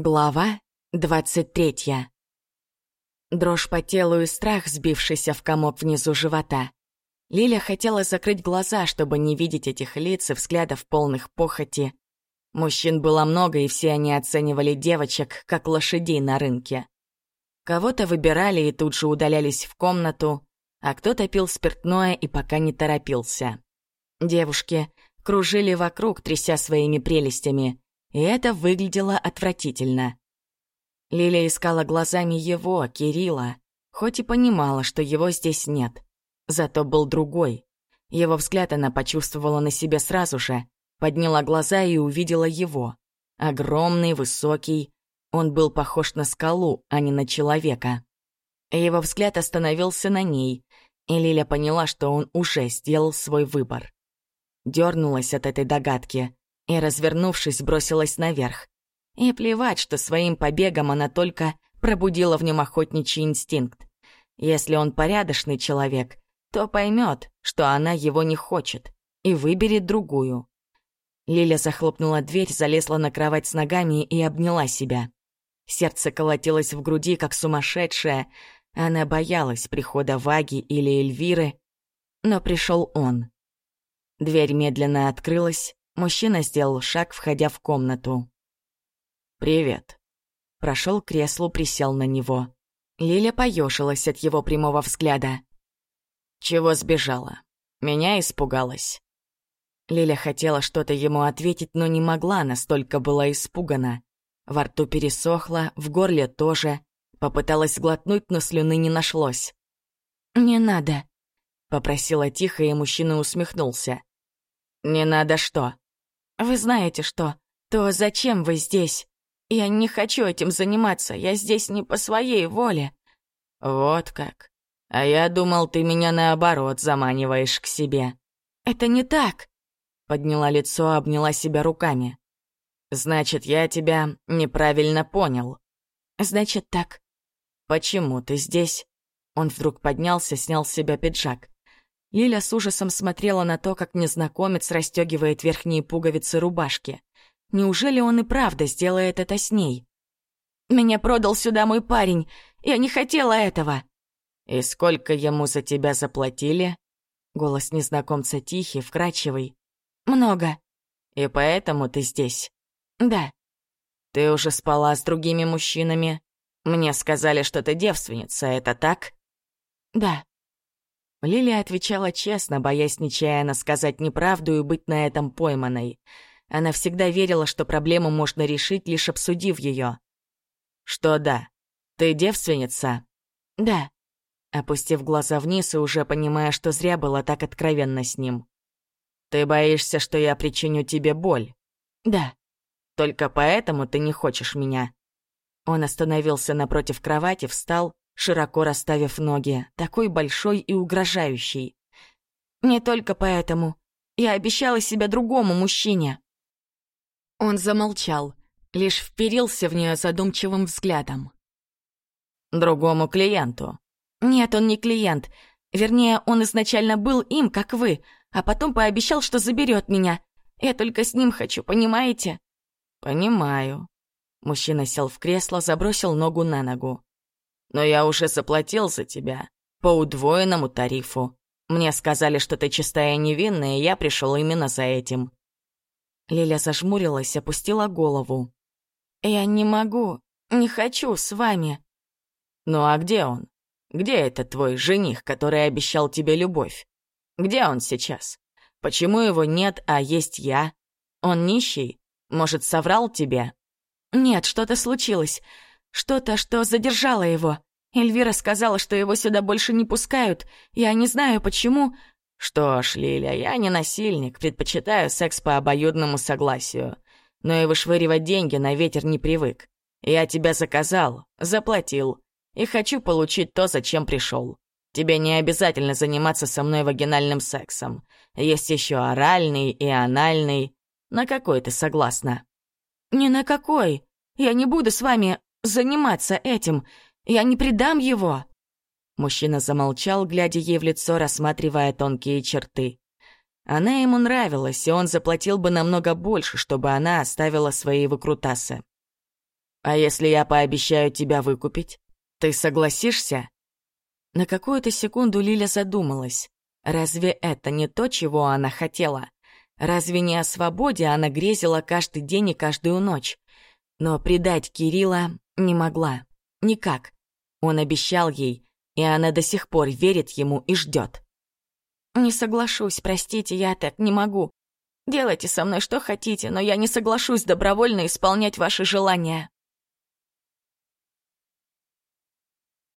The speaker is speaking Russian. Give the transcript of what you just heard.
Глава двадцать третья. Дрожь по телу и страх, сбившийся в комок внизу живота. Лиля хотела закрыть глаза, чтобы не видеть этих лиц и взглядов полных похоти. Мужчин было много, и все они оценивали девочек, как лошадей на рынке. Кого-то выбирали и тут же удалялись в комнату, а кто-то пил спиртное и пока не торопился. Девушки кружили вокруг, тряся своими прелестями — и это выглядело отвратительно. Лилия искала глазами его, Кирилла, хоть и понимала, что его здесь нет. Зато был другой. Его взгляд она почувствовала на себе сразу же, подняла глаза и увидела его. Огромный, высокий. Он был похож на скалу, а не на человека. Его взгляд остановился на ней, и Лиля поняла, что он уже сделал свой выбор. Дернулась от этой догадки и, развернувшись, бросилась наверх. И плевать, что своим побегом она только пробудила в нем охотничий инстинкт. Если он порядочный человек, то поймет, что она его не хочет, и выберет другую. Лиля захлопнула дверь, залезла на кровать с ногами и обняла себя. Сердце колотилось в груди, как сумасшедшее. Она боялась прихода Ваги или Эльвиры, но пришел он. Дверь медленно открылась, Мужчина сделал шаг, входя в комнату. «Привет». Прошел к креслу, присел на него. Лиля поежилась от его прямого взгляда. «Чего сбежала? Меня испугалась». Лиля хотела что-то ему ответить, но не могла, настолько была испугана. Во рту пересохло, в горле тоже. Попыталась глотнуть, но слюны не нашлось. «Не надо», — попросила тихо, и мужчина усмехнулся. «Не надо что?» Вы знаете что? То зачем вы здесь? Я не хочу этим заниматься, я здесь не по своей воле. Вот как. А я думал, ты меня наоборот заманиваешь к себе. Это не так. Подняла лицо, обняла себя руками. Значит, я тебя неправильно понял. Значит так. Почему ты здесь? Он вдруг поднялся, снял с себя пиджак. Лиля с ужасом смотрела на то, как незнакомец расстегивает верхние пуговицы рубашки. Неужели он и правда сделает это с ней? «Меня продал сюда мой парень. Я не хотела этого». «И сколько ему за тебя заплатили?» Голос незнакомца тихий, вкрадчивый. «Много». «И поэтому ты здесь?» «Да». «Ты уже спала с другими мужчинами? Мне сказали, что ты девственница, это так?» «Да». Лилия отвечала честно, боясь нечаянно сказать неправду и быть на этом пойманной. Она всегда верила, что проблему можно решить, лишь обсудив ее. «Что да? Ты девственница?» «Да», опустив глаза вниз и уже понимая, что зря была так откровенна с ним. «Ты боишься, что я причиню тебе боль?» «Да». «Только поэтому ты не хочешь меня?» Он остановился напротив кровати, встал широко расставив ноги, такой большой и угрожающий. «Не только поэтому. Я обещала себя другому мужчине». Он замолчал, лишь вперился в нее задумчивым взглядом. «Другому клиенту?» «Нет, он не клиент. Вернее, он изначально был им, как вы, а потом пообещал, что заберет меня. Я только с ним хочу, понимаете?» «Понимаю». Мужчина сел в кресло, забросил ногу на ногу. Но я уже заплатил за тебя. По удвоенному тарифу. Мне сказали, что ты чистая и невинная, и я пришел именно за этим». Лиля зажмурилась, опустила голову. «Я не могу, не хочу с вами». «Ну а где он? Где этот твой жених, который обещал тебе любовь? Где он сейчас? Почему его нет, а есть я? Он нищий? Может, соврал тебе?» «Нет, что-то случилось. Что-то, что задержало его. Эльвира сказала, что его сюда больше не пускают. Я не знаю, почему. Что ж, Лиля, я не насильник, предпочитаю секс по обоюдному согласию. Но и вышвыривать деньги на ветер не привык. Я тебя заказал, заплатил. И хочу получить то, зачем пришел. Тебе не обязательно заниматься со мной вагинальным сексом. Есть еще оральный и анальный. На какой ты согласна? Ни на какой. Я не буду с вами заниматься этим. Я не предам его!» Мужчина замолчал, глядя ей в лицо, рассматривая тонкие черты. Она ему нравилась, и он заплатил бы намного больше, чтобы она оставила свои выкрутасы. А если я пообещаю тебя выкупить, ты согласишься?» На какую-то секунду Лиля задумалась. Разве это не то, чего она хотела? Разве не о свободе она грезила каждый день и каждую ночь? Но предать Кирилла не могла. Никак. Он обещал ей, и она до сих пор верит ему и ждет. «Не соглашусь, простите, я так не могу. Делайте со мной что хотите, но я не соглашусь добровольно исполнять ваши желания».